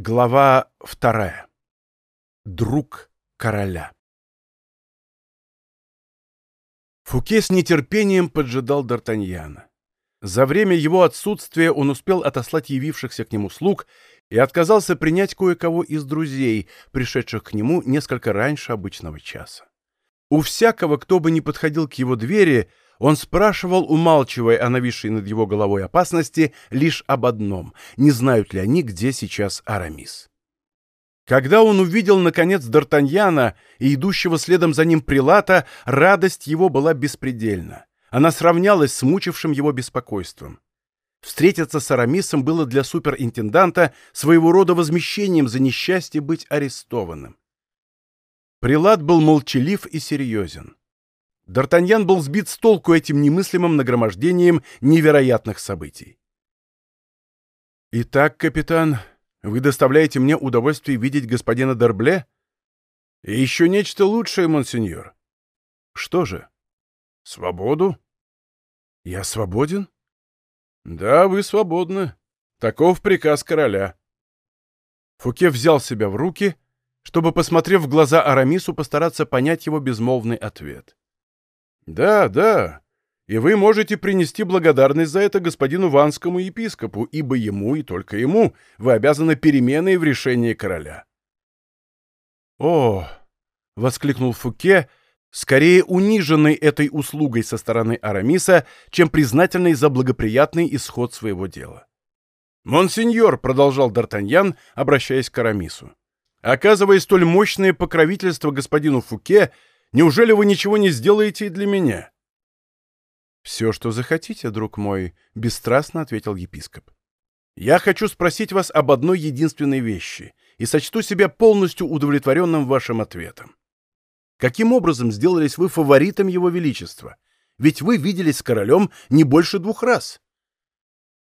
Глава вторая. Друг короля. Фуке с нетерпением поджидал Д'Артаньяна. За время его отсутствия он успел отослать явившихся к нему слуг и отказался принять кое-кого из друзей, пришедших к нему несколько раньше обычного часа. У всякого, кто бы ни подходил к его двери, он спрашивал, умалчивая о нависшей над его головой опасности, лишь об одном — не знают ли они, где сейчас Арамис. Когда он увидел, наконец, Д'Артаньяна и идущего следом за ним Прилата, радость его была беспредельна. Она сравнялась с мучившим его беспокойством. Встретиться с Арамисом было для суперинтенданта своего рода возмещением за несчастье быть арестованным. Прилат был молчалив и серьезен. Д'Артаньян был сбит с толку этим немыслимым нагромождением невероятных событий. «Итак, капитан, вы доставляете мне удовольствие видеть господина Дербле? И еще нечто лучшее, монсеньор. Что же? Свободу? Я свободен? Да, вы свободны. Таков приказ короля. Фуке взял себя в руки, чтобы, посмотрев в глаза Арамису, постараться понять его безмолвный ответ. «Да, да, и вы можете принести благодарность за это господину Ванскому епископу, ибо ему и только ему вы обязаны переменой в решении короля». «О!» — воскликнул Фуке, скорее униженный этой услугой со стороны Арамиса, чем признательный за благоприятный исход своего дела. «Монсеньор», — продолжал Д'Артаньян, обращаясь к Арамису, Оказывая столь мощное покровительство господину Фуке, неужели вы ничего не сделаете и для меня?» «Все, что захотите, друг мой», — бесстрастно ответил епископ. «Я хочу спросить вас об одной единственной вещи и сочту себя полностью удовлетворенным вашим ответом. Каким образом сделались вы фаворитом его величества? Ведь вы виделись с королем не больше двух раз».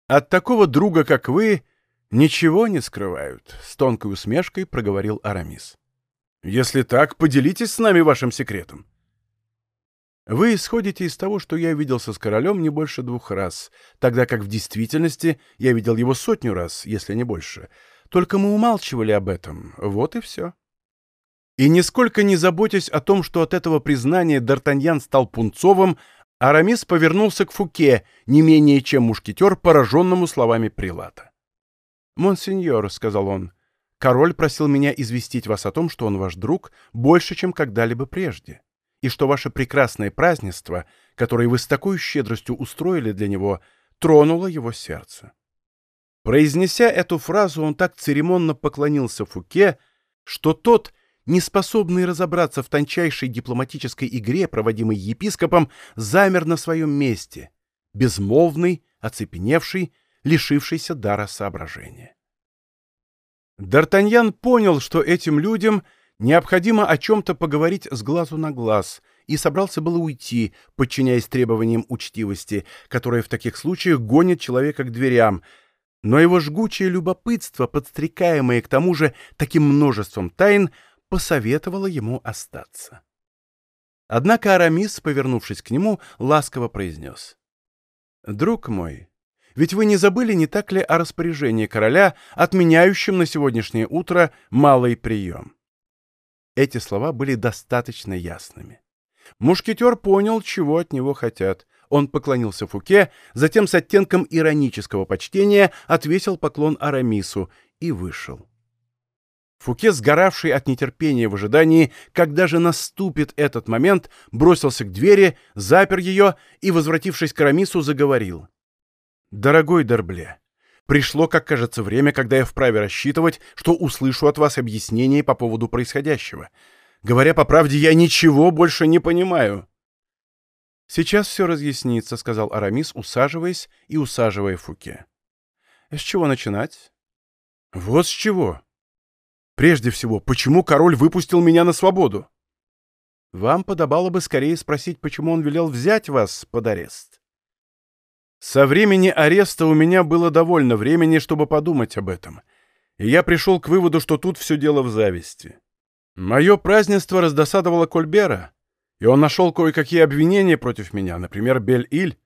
«От такого друга, как вы, «Ничего не скрывают», — с тонкой усмешкой проговорил Арамис. «Если так, поделитесь с нами вашим секретом». «Вы исходите из того, что я виделся с королем не больше двух раз, тогда как в действительности я видел его сотню раз, если не больше. Только мы умалчивали об этом, вот и все». И нисколько не заботясь о том, что от этого признания Д'Артаньян стал пунцовым, Арамис повернулся к Фуке, не менее чем мушкетер, пораженному словами Прилата. «Монсеньор», — сказал он, — «король просил меня известить вас о том, что он ваш друг больше, чем когда-либо прежде, и что ваше прекрасное празднество, которое вы с такой щедростью устроили для него, тронуло его сердце». Произнеся эту фразу, он так церемонно поклонился Фуке, что тот, неспособный разобраться в тончайшей дипломатической игре, проводимой епископом, замер на своем месте, безмолвный, оцепеневший, лишившийся дара соображения. Д'Артаньян понял, что этим людям необходимо о чем-то поговорить с глазу на глаз, и собрался было уйти, подчиняясь требованиям учтивости, которая в таких случаях гонит человека к дверям, но его жгучее любопытство, подстрекаемое к тому же таким множеством тайн, посоветовало ему остаться. Однако Арамис, повернувшись к нему, ласково произнес. «Друг мой, ведь вы не забыли, не так ли, о распоряжении короля, отменяющем на сегодняшнее утро малый прием? Эти слова были достаточно ясными. Мушкетер понял, чего от него хотят. Он поклонился Фуке, затем с оттенком иронического почтения отвесил поклон Арамису и вышел. Фуке, сгоравший от нетерпения в ожидании, когда же наступит этот момент, бросился к двери, запер ее и, возвратившись к Арамису, заговорил. «Дорогой Дербле, пришло, как кажется, время, когда я вправе рассчитывать, что услышу от вас объяснение по поводу происходящего. Говоря по правде, я ничего больше не понимаю». «Сейчас все разъяснится», — сказал Арамис, усаживаясь и усаживая Фуке. «С чего начинать?» «Вот с чего. Прежде всего, почему король выпустил меня на свободу?» «Вам подобало бы скорее спросить, почему он велел взять вас под арест». Со времени ареста у меня было довольно времени, чтобы подумать об этом, и я пришел к выводу, что тут все дело в зависти. Мое празднество раздосадовало Кольбера, и он нашел кое-какие обвинения против меня, например, Бель-Иль.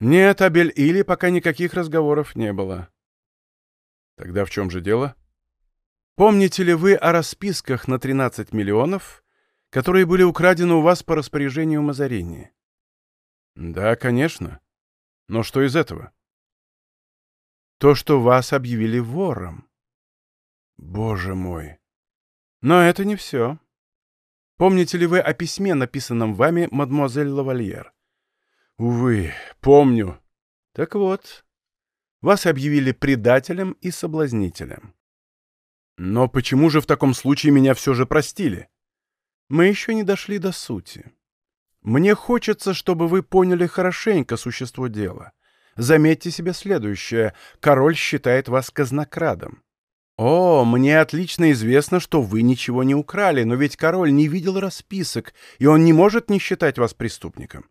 Нет, о Бель-Иле пока никаких разговоров не было. Тогда в чем же дело? Помните ли вы о расписках на 13 миллионов, которые были украдены у вас по распоряжению Мазарини? Да, конечно. Но что из этого? То, что вас объявили вором. Боже мой! Но это не все. Помните ли вы о письме, написанном вами, мадемуазель Лавальер? Увы, помню. Так вот, вас объявили предателем и соблазнителем. Но почему же в таком случае меня все же простили? Мы еще не дошли до сути. Мне хочется, чтобы вы поняли хорошенько существо дела. Заметьте себе следующее. Король считает вас казнокрадом. О, мне отлично известно, что вы ничего не украли, но ведь король не видел расписок, и он не может не считать вас преступником.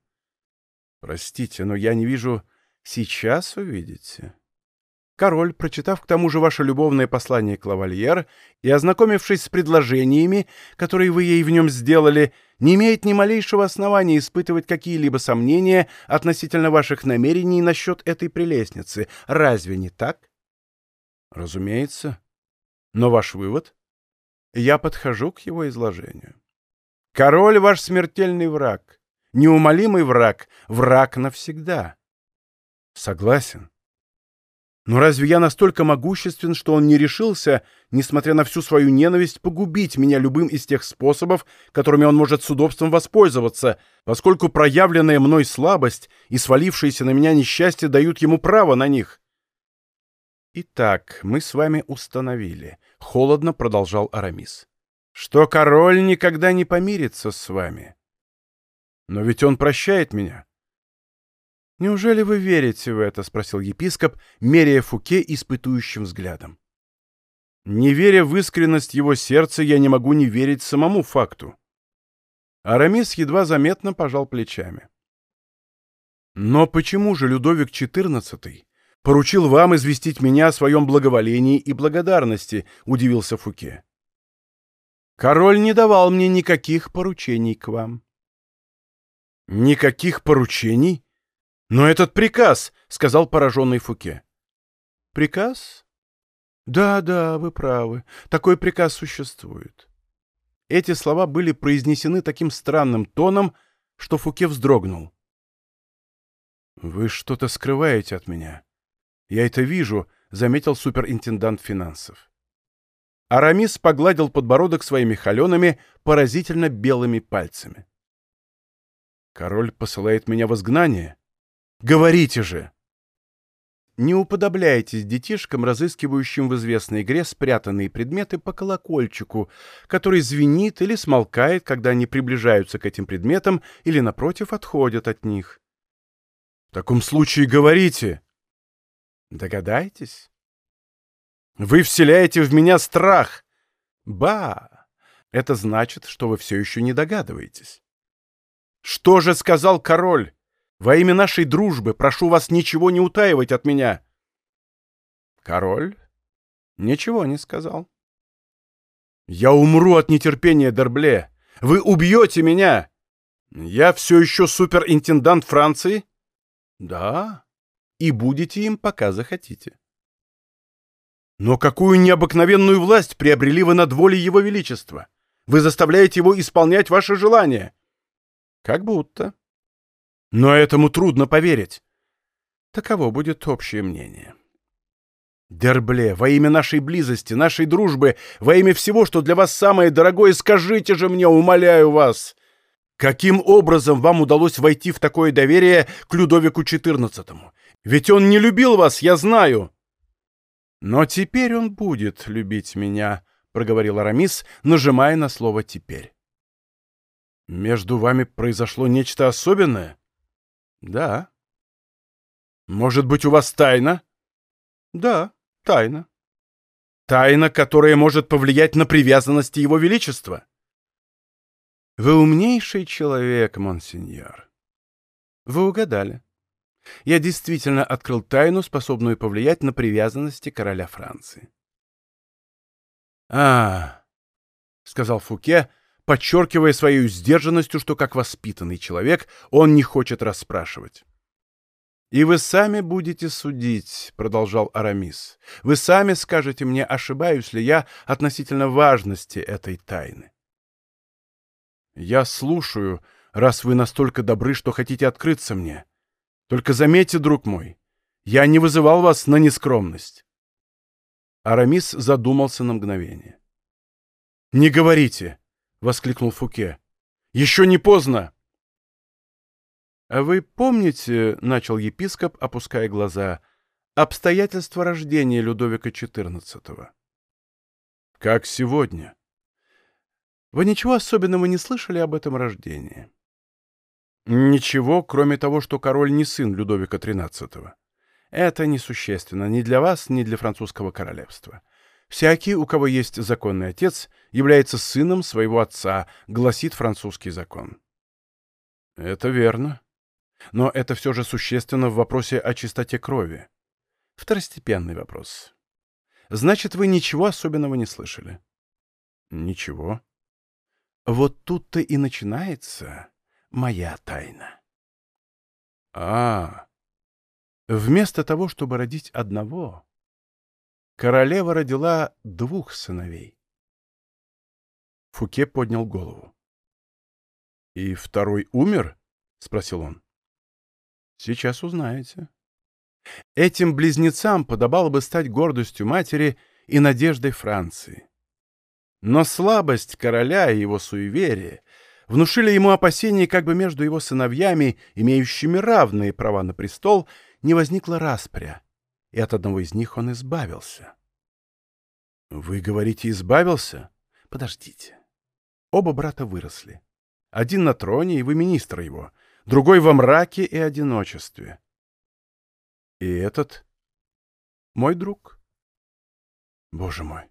Простите, но я не вижу... Сейчас увидите. Король, прочитав к тому же ваше любовное послание к лавальер и ознакомившись с предложениями, которые вы ей в нем сделали, не имеет ни малейшего основания испытывать какие-либо сомнения относительно ваших намерений насчет этой прелестницы. Разве не так? Разумеется. Но ваш вывод? Я подхожу к его изложению. Король — ваш смертельный враг. Неумолимый враг. Враг навсегда. Согласен. Но разве я настолько могуществен, что он не решился, несмотря на всю свою ненависть, погубить меня любым из тех способов, которыми он может с удобством воспользоваться, поскольку проявленная мной слабость и свалившиеся на меня несчастье дают ему право на них? Итак, мы с вами установили, — холодно продолжал Арамис, — что король никогда не помирится с вами. Но ведь он прощает меня. «Неужели вы верите в это?» — спросил епископ, меряя Фуке испытующим взглядом. «Не веря в искренность его сердца, я не могу не верить самому факту». Арамис едва заметно пожал плечами. «Но почему же Людовик XIV поручил вам известить меня о своем благоволении и благодарности?» — удивился Фуке. «Король не давал мне никаких поручений к вам». «Никаких поручений?» «Но этот приказ!» — сказал пораженный Фуке. «Приказ? Да, да, вы правы. Такой приказ существует». Эти слова были произнесены таким странным тоном, что Фуке вздрогнул. «Вы что-то скрываете от меня. Я это вижу», — заметил суперинтендант финансов. Арамис погладил подбородок своими холеными, поразительно белыми пальцами. «Король посылает меня в изгнание?» Говорите же!» Не уподобляйтесь детишкам, разыскивающим в известной игре спрятанные предметы по колокольчику, который звенит или смолкает, когда они приближаются к этим предметам или, напротив, отходят от них. В таком случае говорите. Догадайтесь. Вы вселяете в меня страх. Ба! Это значит, что вы все еще не догадываетесь. Что же сказал король? Во имя нашей дружбы прошу вас ничего не утаивать от меня. Король ничего не сказал. Я умру от нетерпения, Дербле. Вы убьете меня. Я все еще суперинтендант Франции? Да. И будете им, пока захотите. Но какую необыкновенную власть приобрели вы над волей Его Величества? Вы заставляете его исполнять ваши желания. Как будто. Но этому трудно поверить. Таково будет общее мнение. Дербле, во имя нашей близости, нашей дружбы, во имя всего, что для вас самое дорогое, скажите же мне, умоляю вас, каким образом вам удалось войти в такое доверие к Людовику XIV? Ведь он не любил вас, я знаю. Но теперь он будет любить меня, — проговорил Арамис, нажимая на слово «теперь». Между вами произошло нечто особенное? Да. Может быть, у вас тайна? Да, тайна. Тайна, которая может повлиять на привязанности Его Величества. Вы умнейший человек, монсеньор. Вы угадали. Я действительно открыл тайну, способную повлиять на привязанности короля Франции. А, сказал Фуке, подчеркивая своей сдержанностью, что как воспитанный человек он не хочет расспрашивать. «И вы сами будете судить», — продолжал Арамис. «Вы сами скажете мне, ошибаюсь ли я относительно важности этой тайны». «Я слушаю, раз вы настолько добры, что хотите открыться мне. Только заметьте, друг мой, я не вызывал вас на нескромность». Арамис задумался на мгновение. «Не говорите!» — воскликнул Фуке. «Еще не поздно!» «А вы помните, — начал епископ, опуская глаза, — обстоятельства рождения Людовика XIV?» «Как сегодня?» «Вы ничего особенного не слышали об этом рождении?» «Ничего, кроме того, что король не сын Людовика XIII. Это несущественно ни для вас, ни для французского королевства. Всякий, у кого есть законный отец, является сыном своего отца, гласит французский закон». «Это верно», но это все же существенно в вопросе о чистоте крови. Второстепенный вопрос. Значит, вы ничего особенного не слышали? Ничего. Вот тут-то и начинается моя тайна. А, вместо того, чтобы родить одного, королева родила двух сыновей. Фуке поднял голову. «И второй умер?» — спросил он. Сейчас узнаете. Этим близнецам подобало бы стать гордостью матери и надеждой Франции. Но слабость короля и его суеверие внушили ему опасения, как бы между его сыновьями, имеющими равные права на престол, не возникла распря, и от одного из них он избавился. «Вы говорите, избавился? Подождите. Оба брата выросли. Один на троне, и вы министр его другой во мраке и одиночестве. И этот — мой друг. Боже мой,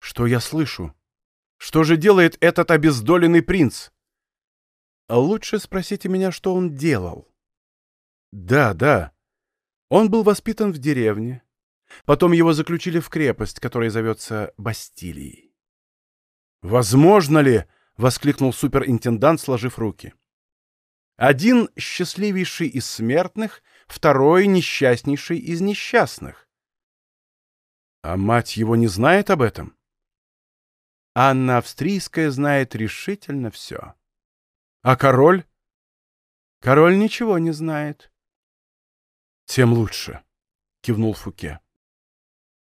что я слышу? Что же делает этот обездоленный принц? Лучше спросите меня, что он делал. Да, да. Он был воспитан в деревне. Потом его заключили в крепость, которая зовется Бастилией. «Возможно ли?» — воскликнул суперинтендант, сложив руки. Один счастливейший из смертных, второй несчастнейший из несчастных. А мать его не знает об этом? Анна Австрийская знает решительно все. А король? Король ничего не знает. Тем лучше, кивнул Фуке.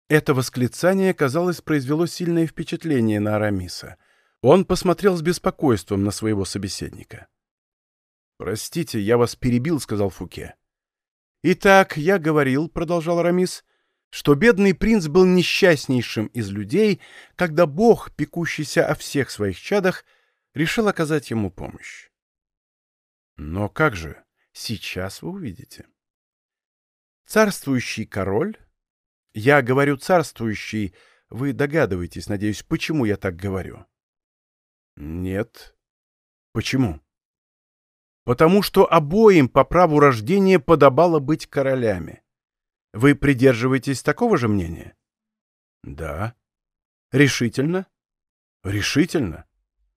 Это восклицание, казалось, произвело сильное впечатление на Арамиса. Он посмотрел с беспокойством на своего собеседника. «Простите, я вас перебил», — сказал Фуке. «Итак, я говорил», — продолжал Арамис, — «что бедный принц был несчастнейшим из людей, когда Бог, пекущийся о всех своих чадах, решил оказать ему помощь». «Но как же? Сейчас вы увидите». Царствующий король, я говорю царствующий, вы догадываетесь, надеюсь, почему я так говорю? Нет. Почему? потому что обоим по праву рождения подобало быть королями. Вы придерживаетесь такого же мнения? Да. Решительно? Решительно.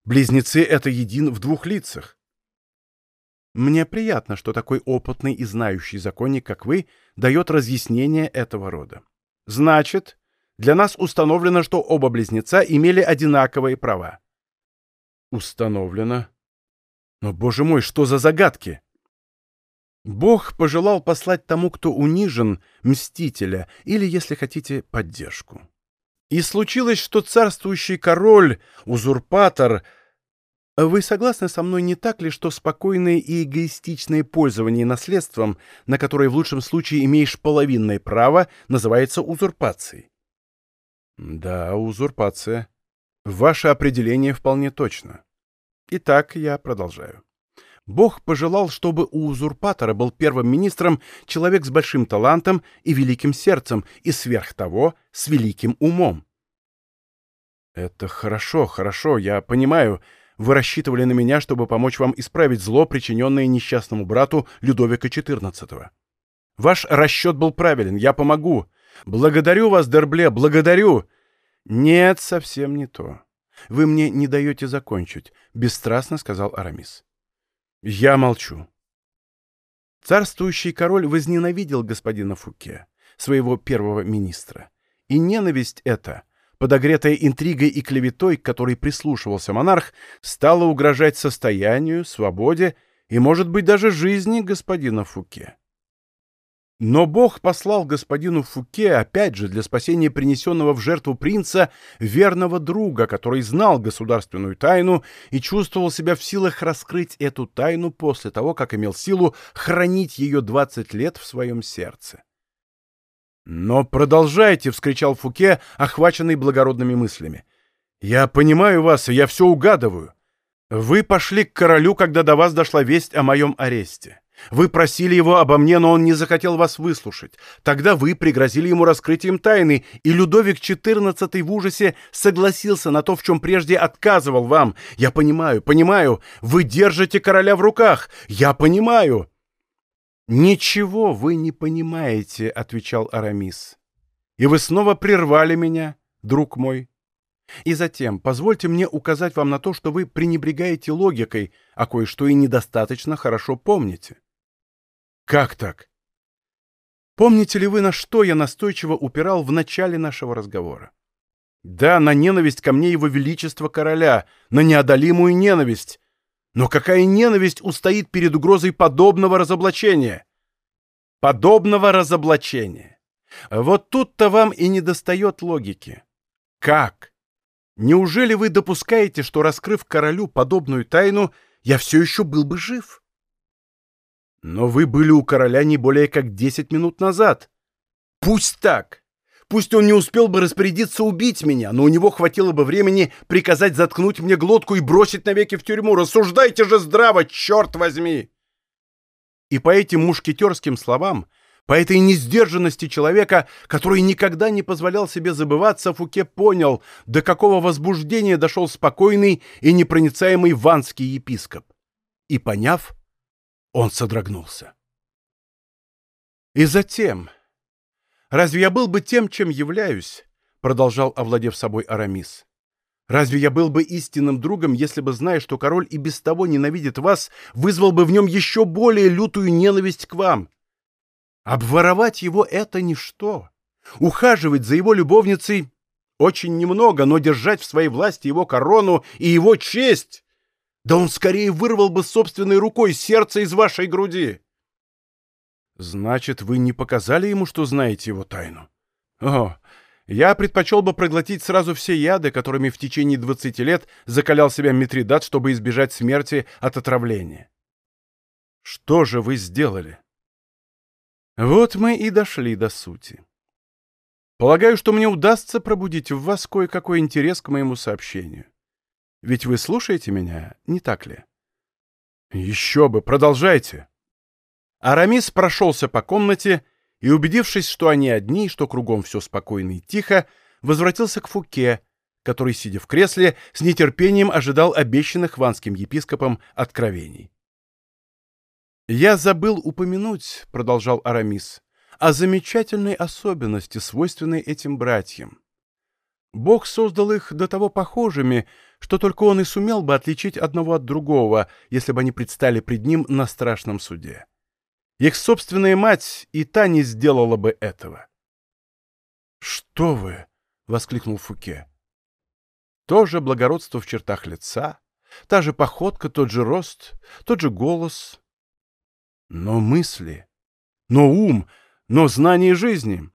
Близнецы — это един в двух лицах. Мне приятно, что такой опытный и знающий законник, как вы, дает разъяснение этого рода. Значит, для нас установлено, что оба близнеца имели одинаковые права. Установлено. Но, боже мой, что за загадки? Бог пожелал послать тому, кто унижен, мстителя, или, если хотите, поддержку. И случилось, что царствующий король, узурпатор... Вы согласны со мной, не так ли, что спокойное и эгоистичное пользование наследством, на которое в лучшем случае имеешь половинное право, называется узурпацией? Да, узурпация. Ваше определение вполне точно. Итак, я продолжаю. Бог пожелал, чтобы у узурпатора был первым министром человек с большим талантом и великим сердцем, и сверх того с великим умом. Это хорошо, хорошо, я понимаю. Вы рассчитывали на меня, чтобы помочь вам исправить зло, причиненное несчастному брату Людовика XIV. Ваш расчет был правилен, я помогу. Благодарю вас, Дербле, благодарю. Нет, совсем не то. Вы мне не даете закончить, — бесстрастно сказал Арамис. Я молчу. Царствующий король возненавидел господина Фуке, своего первого министра. И ненависть эта, подогретая интригой и клеветой, к которой прислушивался монарх, стала угрожать состоянию, свободе и, может быть, даже жизни господина Фуке. Но Бог послал господину Фуке, опять же, для спасения принесенного в жертву принца, верного друга, который знал государственную тайну и чувствовал себя в силах раскрыть эту тайну после того, как имел силу хранить ее 20 лет в своем сердце. «Но продолжайте!» — вскричал Фуке, охваченный благородными мыслями. «Я понимаю вас, я все угадываю. Вы пошли к королю, когда до вас дошла весть о моем аресте. Вы просили его обо мне, но он не захотел вас выслушать. Тогда вы пригрозили ему раскрытием тайны, и Людовик XIV в ужасе согласился на то, в чем прежде отказывал вам. Я понимаю, понимаю, вы держите короля в руках. Я понимаю. «Ничего вы не понимаете», — отвечал Арамис. «И вы снова прервали меня, друг мой. И затем позвольте мне указать вам на то, что вы пренебрегаете логикой, а кое-что и недостаточно хорошо помните». «Как так?» Помните ли вы, на что я настойчиво упирал в начале нашего разговора? Да, на ненависть ко мне его величества короля, на неодолимую ненависть. Но какая ненависть устоит перед угрозой подобного разоблачения? Подобного разоблачения. Вот тут-то вам и недостает логики. Как? Неужели вы допускаете, что, раскрыв королю подобную тайну, я все еще был бы жив? Но вы были у короля не более как десять минут назад. Пусть так. Пусть он не успел бы распорядиться убить меня, но у него хватило бы времени приказать заткнуть мне глотку и бросить навеки в тюрьму. Рассуждайте же здраво, черт возьми! И по этим мушкетерским словам, по этой несдержанности человека, который никогда не позволял себе забываться, Фуке понял, до какого возбуждения дошел спокойный и непроницаемый ванский епископ. И, поняв, он содрогнулся. И затем... «Разве я был бы тем, чем являюсь?» — продолжал, овладев собой Арамис. «Разве я был бы истинным другом, если бы, зная, что король и без того ненавидит вас, вызвал бы в нем еще более лютую ненависть к вам? Обворовать его — это ничто. Ухаживать за его любовницей — очень немного, но держать в своей власти его корону и его честь да он скорее вырвал бы собственной рукой сердце из вашей груди. Значит, вы не показали ему, что знаете его тайну? О, я предпочел бы проглотить сразу все яды, которыми в течение двадцати лет закалял себя Митридат, чтобы избежать смерти от отравления. Что же вы сделали? Вот мы и дошли до сути. Полагаю, что мне удастся пробудить в вас кое-какой интерес к моему сообщению. Ведь вы слушаете меня, не так ли? Еще бы, продолжайте. Арамис прошелся по комнате и, убедившись, что они одни, что кругом все спокойно и тихо, возвратился к Фуке, который, сидя в кресле, с нетерпением ожидал обещанных ванским епископом откровений. «Я забыл упомянуть», — продолжал Арамис, — «о замечательной особенности, свойственной этим братьям. Бог создал их до того похожими, что только он и сумел бы отличить одного от другого, если бы они предстали пред ним на страшном суде. Их собственная мать и та не сделала бы этого. «Что вы!» — воскликнул Фуке. То же благородство в чертах лица, та же походка, тот же рост, тот же голос. Но мысли, но ум, но знание жизни.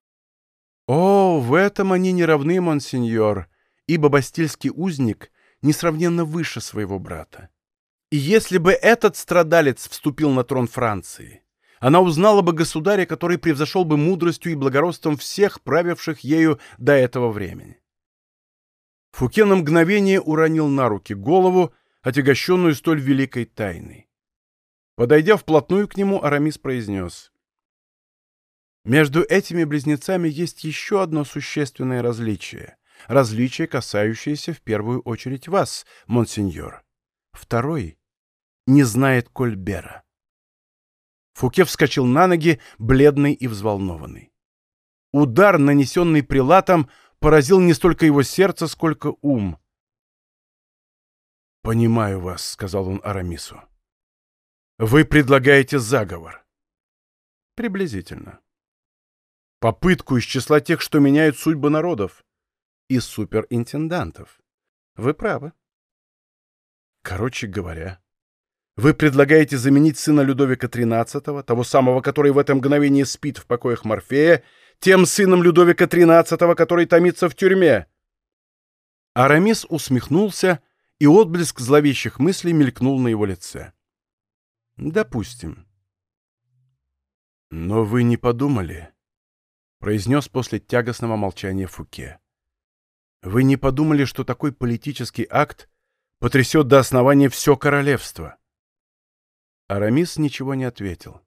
О, в этом они не равны, монсеньор, ибо бастильский узник несравненно выше своего брата. И если бы этот страдалец вступил на трон Франции, она узнала бы государя, который превзошел бы мудростью и благородством всех правивших ею до этого времени. Фуке на мгновение уронил на руки голову, отягощенную столь великой тайной. Подойдя вплотную к нему, Арамис произнес. Между этими близнецами есть еще одно существенное различие. Различие, касающееся в первую очередь вас, монсеньор. Второй не знает Кольбера. Фуке вскочил на ноги, бледный и взволнованный. Удар, нанесенный прилатом, поразил не столько его сердце, сколько ум. «Понимаю вас», — сказал он Арамису. «Вы предлагаете заговор. Приблизительно. Попытку из числа тех, что меняют судьбы народов. И суперинтендантов. Вы правы. Короче говоря, вы предлагаете заменить сына Людовика XIII, того самого, который в это мгновение спит в покоях Морфея, тем сыном Людовика XIII, который томится в тюрьме. Арамис усмехнулся, и отблеск зловещих мыслей мелькнул на его лице. Допустим. Но вы не подумали, произнес после тягостного молчания Фуке. Вы не подумали, что такой политический акт потрясет до основания все королевство? Арамис ничего не ответил.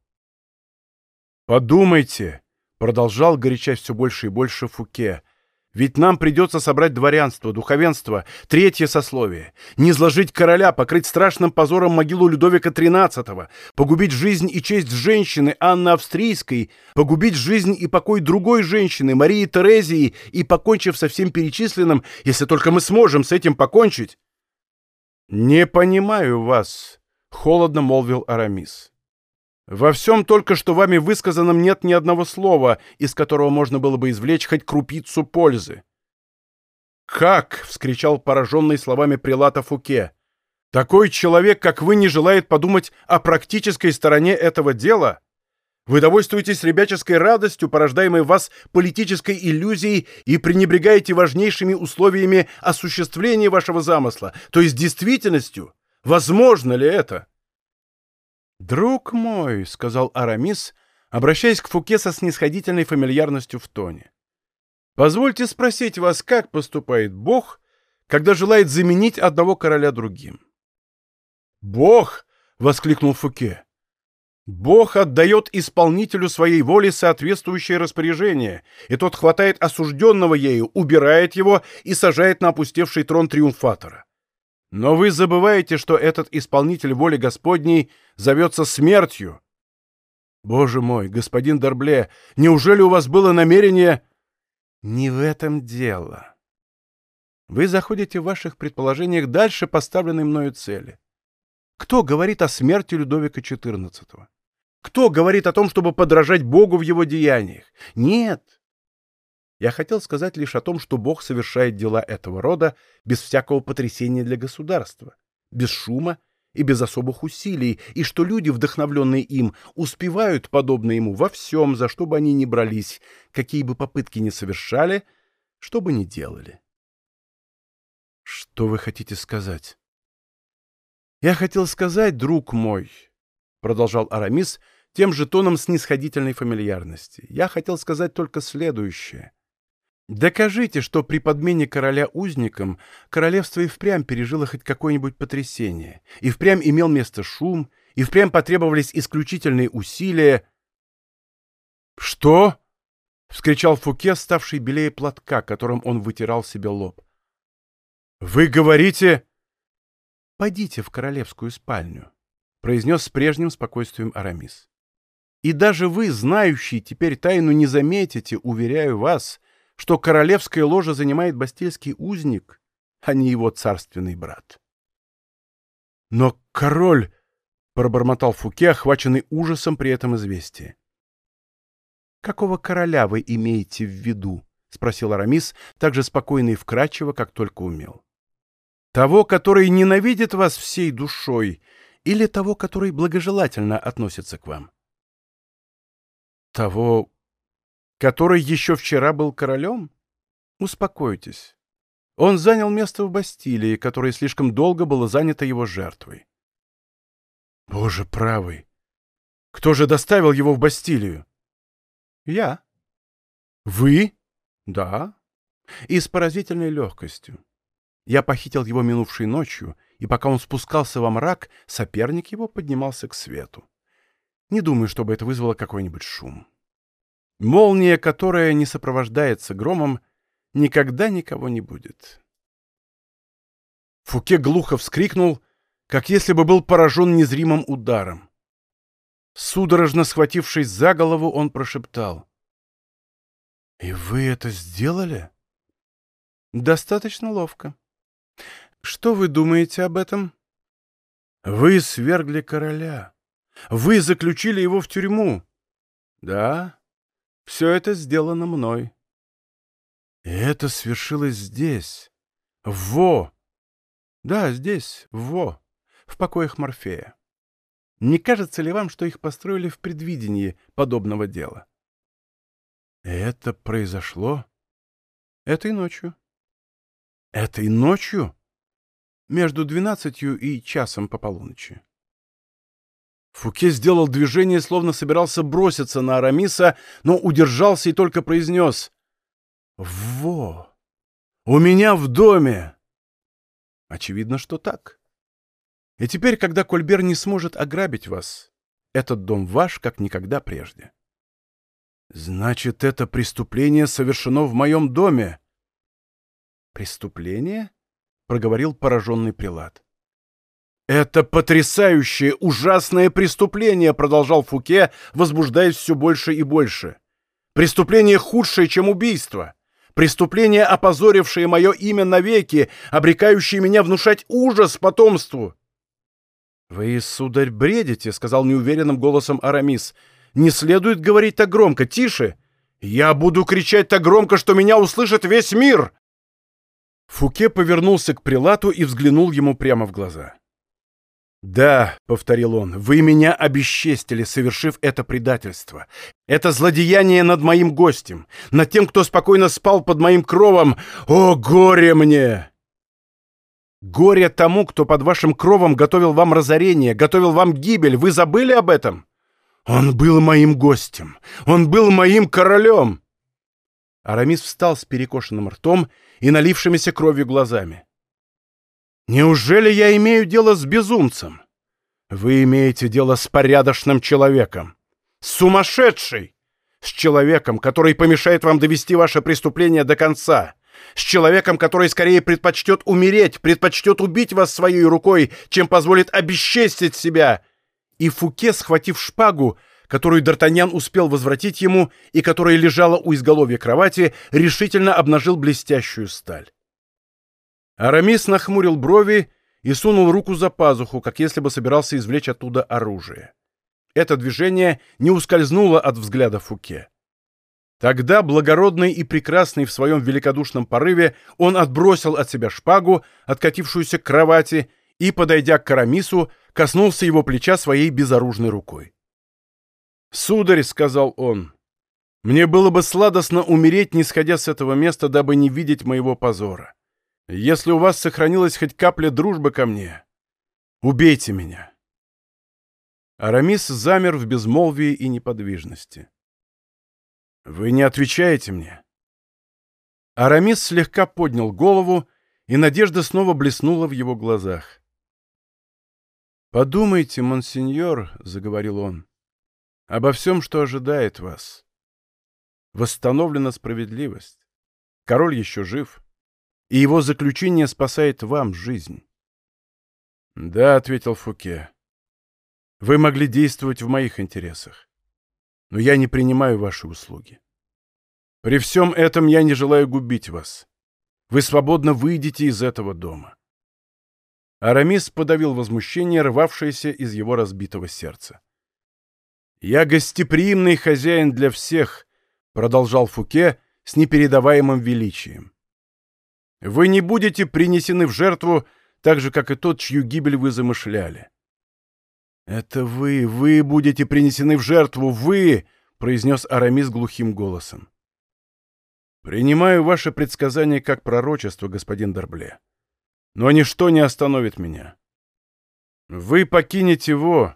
«Подумайте!» — продолжал горячась все больше и больше Фуке — ведь нам придется собрать дворянство, духовенство, третье сословие, не изложить короля, покрыть страшным позором могилу Людовика XIII, погубить жизнь и честь женщины Анны Австрийской, погубить жизнь и покой другой женщины, Марии Терезии, и, покончив со всем перечисленным, если только мы сможем с этим покончить. «Не понимаю вас», — холодно молвил Арамис. Во всем только что вами высказанном нет ни одного слова, из которого можно было бы извлечь хоть крупицу пользы. «Как?» — вскричал пораженный словами прилата Фуке. «Такой человек, как вы, не желает подумать о практической стороне этого дела? Вы довольствуетесь ребяческой радостью, порождаемой в вас политической иллюзией, и пренебрегаете важнейшими условиями осуществления вашего замысла, то есть действительностью. Возможно ли это?» «Друг мой», — сказал Арамис, обращаясь к Фуке со снисходительной фамильярностью в тоне, — «позвольте спросить вас, как поступает Бог, когда желает заменить одного короля другим?» «Бог!» — воскликнул Фуке. «Бог отдает исполнителю своей воли соответствующее распоряжение, и тот хватает осужденного ею, убирает его и сажает на опустевший трон триумфатора. Но вы забываете, что этот исполнитель воли Господней зовется смертью. Боже мой, господин Дорбле, неужели у вас было намерение... Не в этом дело. Вы заходите в ваших предположениях дальше поставленной мною цели. Кто говорит о смерти Людовика XIV? Кто говорит о том, чтобы подражать Богу в его деяниях? Нет. Я хотел сказать лишь о том, что Бог совершает дела этого рода без всякого потрясения для государства, без шума и без особых усилий, и что люди, вдохновленные им, успевают, подобно ему, во всем, за что бы они ни брались, какие бы попытки ни совершали, что бы ни делали. Что вы хотите сказать? Я хотел сказать, друг мой, продолжал Арамис тем же тоном снисходительной фамильярности. Я хотел сказать только следующее. Докажите, что при подмене короля узником королевство и впрямь пережило хоть какое-нибудь потрясение, и впрямь имел место шум, и впрямь потребовались исключительные усилия. «Что?» — вскричал Фуке, ставший белее платка, которым он вытирал себе лоб. «Вы говорите...» «Пойдите в королевскую спальню», — произнес с прежним спокойствием Арамис. «И даже вы, знающий теперь тайну, не заметите, уверяю вас, что королевское ложе занимает бастильский узник, а не его царственный брат. «Но король...» — пробормотал Фуке, охваченный ужасом при этом известии. «Какого короля вы имеете в виду?» — спросил Арамис, так же спокойно и вкрадчиво, как только умел. «Того, который ненавидит вас всей душой, или того, который благожелательно относится к вам?» «Того, который еще вчера был королем? Успокойтесь. Он занял место в Бастилии, которое слишком долго было занято его жертвой. Боже правый! Кто же доставил его в Бастилию? Я. Вы? Да. И с поразительной легкостью. Я похитил его минувшей ночью, и пока он спускался во мрак, соперник его поднимался к свету. Не думаю, чтобы это вызвало какой-нибудь шум. Молния, которая не сопровождается громом, никогда никого не будет. Фуке глухо вскрикнул, как если бы был поражен незримым ударом. Судорожно схватившись за голову, он прошептал. «И вы это сделали?» «Достаточно ловко. Что вы думаете об этом?» «Вы свергли короля. Вы заключили его в тюрьму. Да, все это сделано мной. И это свершилось здесь, в Во. Да, здесь, в Во, в покоях Морфея. Не кажется ли вам, что их построили в предвидении подобного дела? Это произошло этой ночью. Этой ночью? Между двенадцатью и часом по полуночи. Фуке сделал движение, словно собирался броситься на Арамиса, но удержался и только произнес «Во! У меня в доме!» Очевидно, что так. И теперь, когда Кольбер не сможет ограбить вас, этот дом ваш, как никогда прежде. Значит, это преступление совершено в моем доме. Преступление? — проговорил пораженный прилад. «Это потрясающее, ужасное преступление!» — продолжал Фуке, возбуждаясь все больше и больше. «Преступление худшее, чем убийство! Преступление, опозорившее мое имя навеки, обрекающее меня внушать ужас потомству!» «Вы, сударь, бредите», — сказал неуверенным голосом Арамис. «Не следует говорить так громко. Тише! Я буду кричать так громко, что меня услышит весь мир!» Фуке повернулся к прилату и взглянул ему прямо в глаза. «Да», — повторил он, — «вы меня обесчестили, совершив это предательство. Это злодеяние над моим гостем, над тем, кто спокойно спал под моим кровом. О, горе мне!» Горе тому, кто под вашим кровом готовил вам разорение, готовил вам гибель. Вы забыли об этом? Он был моим гостем. Он был моим королем. Арамис встал с перекошенным ртом и налившимися кровью глазами. «Неужели я имею дело с безумцем? Вы имеете дело с порядочным человеком. Сумасшедший! С человеком, который помешает вам довести ваше преступление до конца с человеком, который скорее предпочтет умереть, предпочтет убить вас своей рукой, чем позволит обесчестить себя. И Фуке, схватив шпагу, которую Д'Артаньян успел возвратить ему и которая лежала у изголовья кровати, решительно обнажил блестящую сталь. Арамис нахмурил брови и сунул руку за пазуху, как если бы собирался извлечь оттуда оружие. Это движение не ускользнуло от взгляда Фуке. Тогда, благородный и прекрасный в своем великодушном порыве, он отбросил от себя шпагу, откатившуюся к кровати, и, подойдя к Карамису, коснулся его плеча своей безоружной рукой. «Сударь», — сказал он, — «мне было бы сладостно умереть, не сходя с этого места, дабы не видеть моего позора. Если у вас сохранилась хоть капля дружбы ко мне, убейте меня». Арамис замер в безмолвии и неподвижности. «Вы не отвечаете мне». Арамис слегка поднял голову, и надежда снова блеснула в его глазах. «Подумайте, монсеньор», — заговорил он, — «обо всем, что ожидает вас. Восстановлена справедливость. Король еще жив, и его заключение спасает вам жизнь». «Да», — ответил Фуке, — «вы могли действовать в моих интересах но я не принимаю ваши услуги. При всем этом я не желаю губить вас. Вы свободно выйдете из этого дома». Арамис подавил возмущение, рвавшееся из его разбитого сердца. «Я гостеприимный хозяин для всех», — продолжал Фуке с непередаваемым величием. «Вы не будете принесены в жертву так же, как и тот, чью гибель вы замышляли. «Это вы, вы будете принесены в жертву, вы!» — произнес Арамис глухим голосом. «Принимаю ваше предсказание как пророчество, господин Дорбле. Но ничто не остановит меня. Вы покинете его,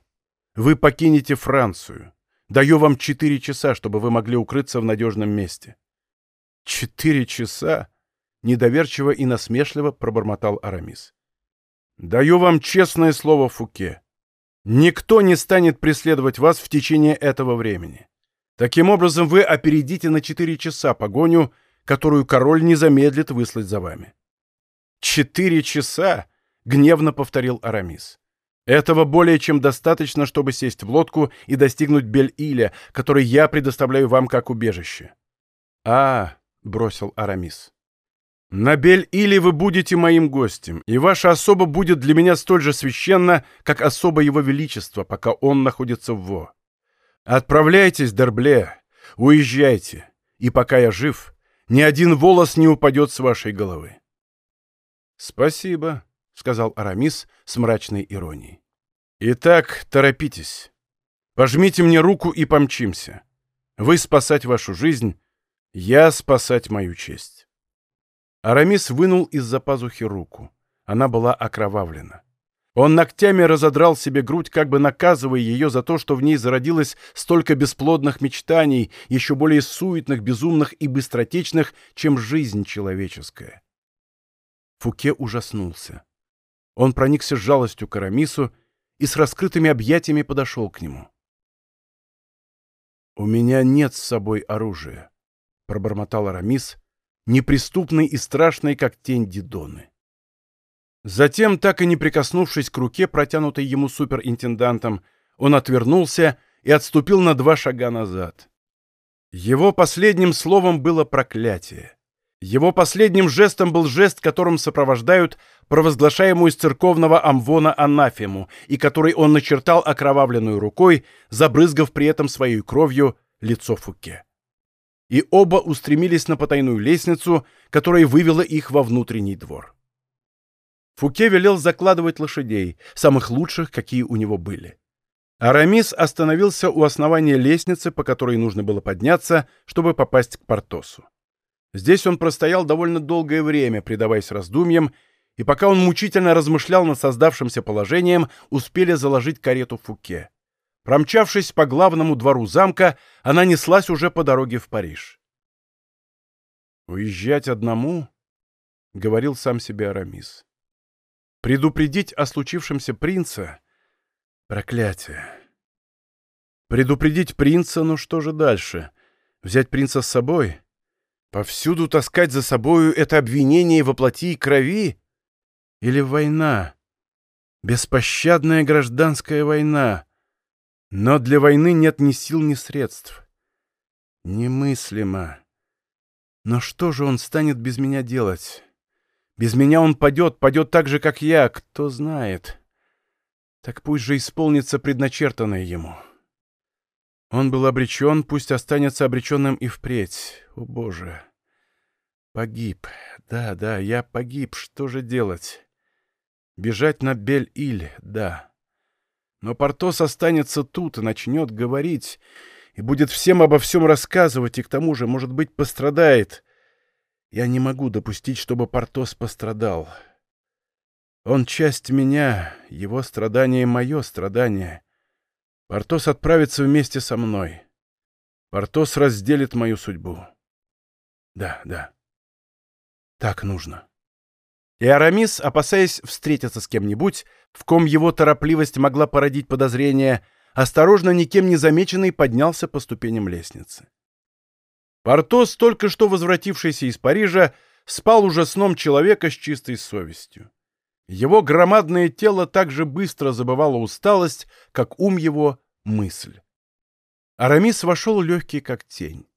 вы покинете Францию. Даю вам четыре часа, чтобы вы могли укрыться в надежном месте». «Четыре часа?» — недоверчиво и насмешливо пробормотал Арамис. «Даю вам честное слово, Фуке. Никто не станет преследовать вас в течение этого времени. Таким образом, вы опередите на четыре часа погоню, которую король не замедлит выслать за вами. «Четыре часа!» — гневно повторил Арамис. «Этого более чем достаточно, чтобы сесть в лодку и достигнуть Бель-Иля, который я предоставляю вам как убежище». «А!» — бросил Арамис. На Бель-Или вы будете моим гостем, и ваша особа будет для меня столь же священна, как особа его величества, пока он находится в Во. Отправляйтесь, Дербле, уезжайте, и пока я жив, ни один волос не упадет с вашей головы. Спасибо, — сказал Арамис с мрачной иронией. Итак, торопитесь. Пожмите мне руку и помчимся. Вы спасать вашу жизнь, я спасать мою честь. Арамис вынул из-за пазухи руку. Она была окровавлена. Он ногтями разодрал себе грудь, как бы наказывая ее за то, что в ней зародилось столько бесплодных мечтаний, еще более суетных, безумных и быстротечных, чем жизнь человеческая. Фуке ужаснулся. Он проникся жалостью к Арамису и с раскрытыми объятиями подошел к нему. «У меня нет с собой оружия», — пробормотал Арамис, неприступный и страшный, как тень Дидоны. Затем, так и не прикоснувшись к руке, протянутой ему суперинтендантом, он отвернулся и отступил на два шага назад. Его последним словом было проклятие. Его последним жестом был жест, которым сопровождают провозглашаемую из церковного амвона анафему, и который он начертал окровавленную рукой, забрызгав при этом своей кровью лицо Фуке. И оба устремились на потайную лестницу, которая вывела их во внутренний двор. Фуке велел закладывать лошадей, самых лучших, какие у него были. Арамис остановился у основания лестницы, по которой нужно было подняться, чтобы попасть к Портосу. Здесь он простоял довольно долгое время, предаваясь раздумьям, и пока он мучительно размышлял над создавшимся положением, успели заложить карету Фуке. Промчавшись по главному двору замка, она неслась уже по дороге в Париж. «Уезжать одному?» — говорил сам себе Арамис. Предупредить о случившемся принца — проклятие. Предупредить принца, ну что же дальше? Взять принца с собой? Повсюду таскать за собою это обвинение во плоти и крови? Или война? Беспощадная гражданская война. Но для войны нет ни сил, ни средств. Немыслимо. Но что же он станет без меня делать? Без меня он падет, падет так же, как я, кто знает. Так пусть же исполнится предначертанное ему. Он был обречен, пусть останется обреченным и впредь. О, Боже! Погиб. Да, да, я погиб. Что же делать? Бежать на Бель-Иль, да. Но Портос останется тут и начнет говорить, и будет всем обо всем рассказывать, и к тому же, может быть, пострадает. Я не могу допустить, чтобы Портос пострадал. Он часть меня, его страдание — мое страдание. Портос отправится вместе со мной. Портос разделит мою судьбу. Да, да. Так нужно. И Арамис, опасаясь встретиться с кем-нибудь, в ком его торопливость могла породить подозрения, осторожно, никем не замеченный, поднялся по ступеням лестницы. Портос, только что возвратившийся из Парижа, спал уже сном человека с чистой совестью. Его громадное тело так же быстро забывало усталость, как ум его — мысль. Арамис вошел легкий, как тень.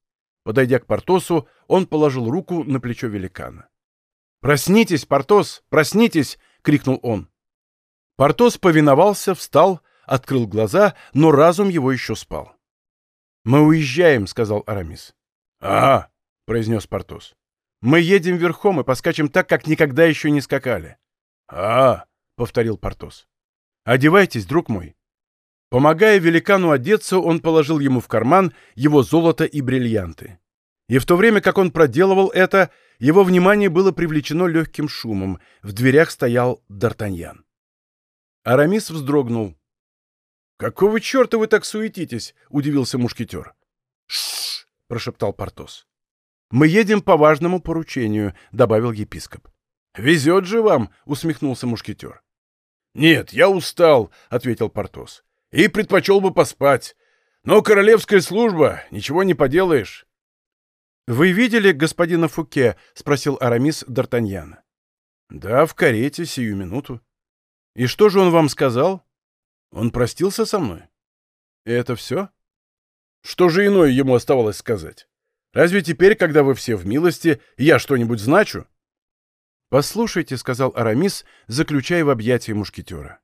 Подойдя к Портосу, он положил руку на плечо великана. «Проснитесь, Портос, проснитесь!» — крикнул он. Портос повиновался, встал, открыл глаза, но разум его еще спал. «Мы уезжаем», — сказал Арамис. «А!» — произнес Портос. «Мы едем верхом и поскачем так, как никогда еще не скакали». «А!» — повторил Портос. «Одевайтесь, друг мой». Помогая великану одеться, он положил ему в карман его золото и бриллианты. И в то время, как он проделывал это, его внимание было привлечено легким шумом. В дверях стоял Д'Артаньян. Арамис вздрогнул. «Какого черта вы так суетитесь?» — удивился мушкетер. «Ш-ш-ш!» прошептал Портос. «Мы едем по важному поручению», — добавил епископ. «Везет же вам», — усмехнулся мушкетер. «Нет, я устал», — ответил Портос. «И предпочел бы поспать. Но королевская служба, ничего не поделаешь». «Вы видели господина Фуке?» — спросил Арамис Д'Артаньяна. «Да, в карете, сию минуту». «И что же он вам сказал?» «Он простился со мной». «И это все?» Что же иное ему оставалось сказать? Разве теперь, когда вы все в милости, я что-нибудь значу? «Послушайте», — сказал Арамис, заключая в объятия мушкетера.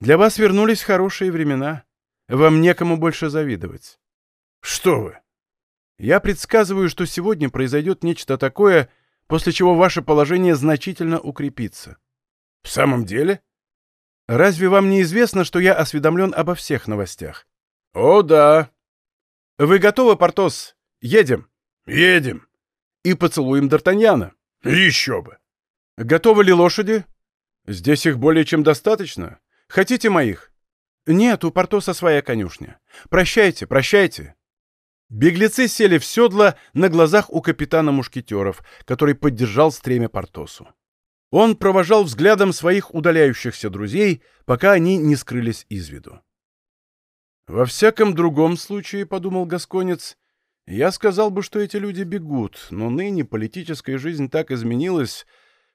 «Для вас вернулись хорошие времена. Вам некому больше завидовать. Что вы? Я предсказываю, что сегодня произойдет нечто такое, после чего ваше положение значительно укрепится. В самом деле? Разве вам не известно, что я осведомлен обо всех новостях? О, да. Вы готовы, Портос? Едем. Едем. И поцелуем Д'Артаньяна. Еще бы. Готовы ли лошади? Здесь их более чем достаточно. Хотите моих? Нет, у Портоса своя конюшня. Прощайте, прощайте. Беглецы сели в седло на глазах у капитана мушкетеров, который поддержал стремя Портосу. Он провожал взглядом своих удаляющихся друзей, пока они не скрылись из виду. «Во всяком другом случае, — подумал Гасконец, — я сказал бы, что эти люди бегут, но ныне политическая жизнь так изменилась,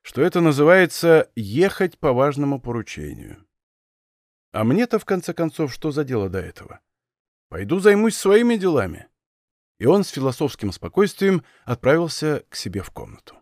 что это называется «ехать по важному поручению». А мне-то, в конце концов, что за дело до этого? Пойду займусь своими делами и он с философским спокойствием отправился к себе в комнату.